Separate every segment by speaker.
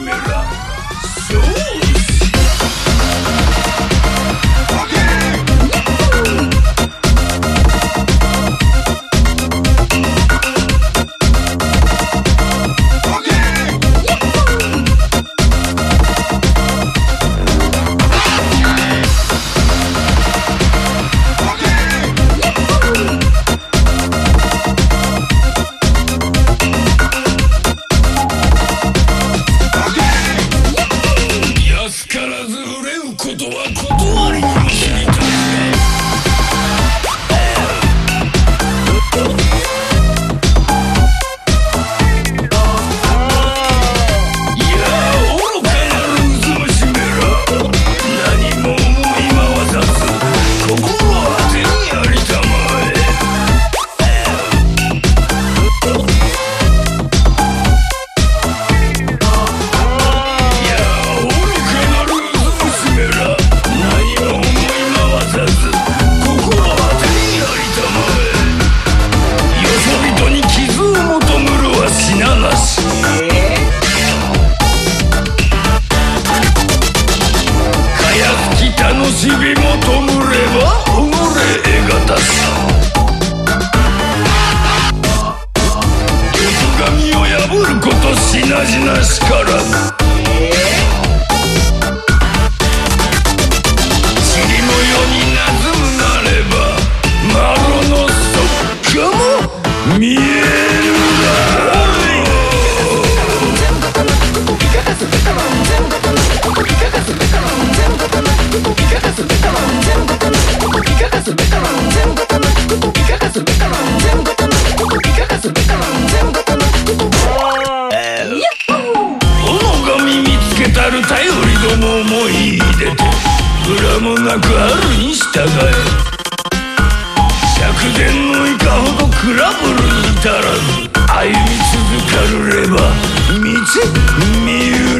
Speaker 1: Spirit. 油もなくあるに従え。のいかほどクラブルに至らず歩み続かるれば道見ゆる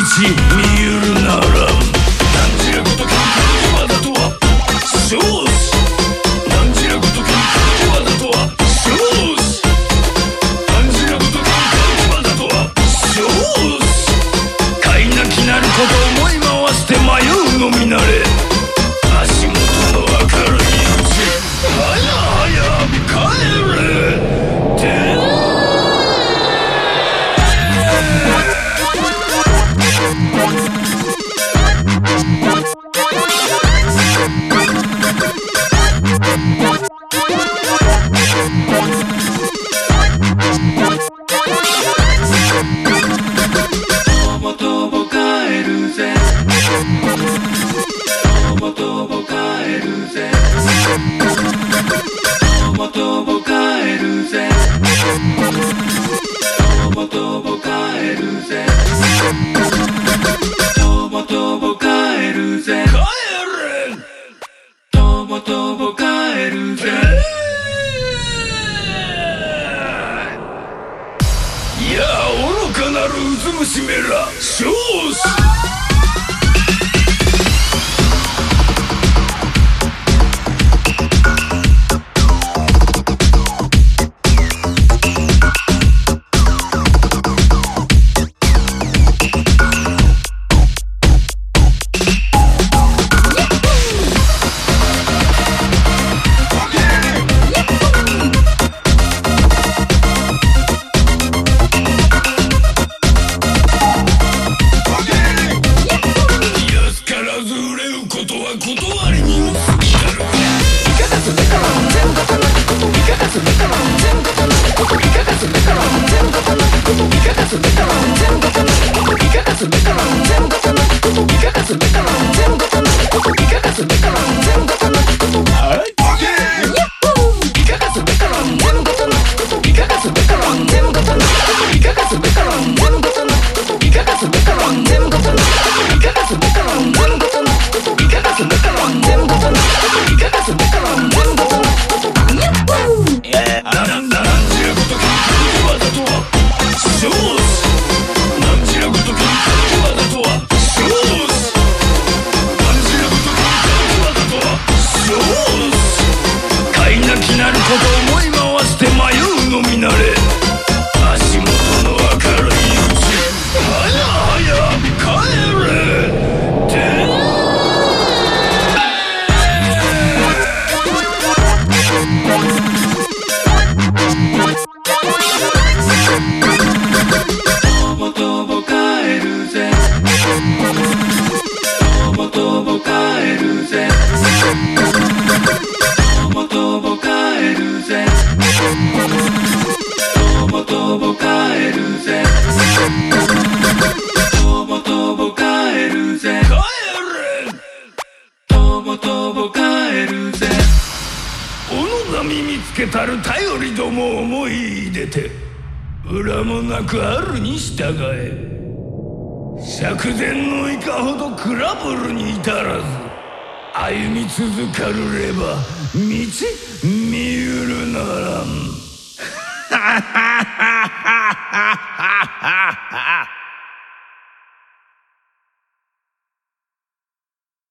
Speaker 1: Unity Yeah. 娘虫めら少つけたる頼りども思い出て裏もなくあるに従え釈然のいかほどクラブルに至らず歩み続かるれば道見ゆるならん。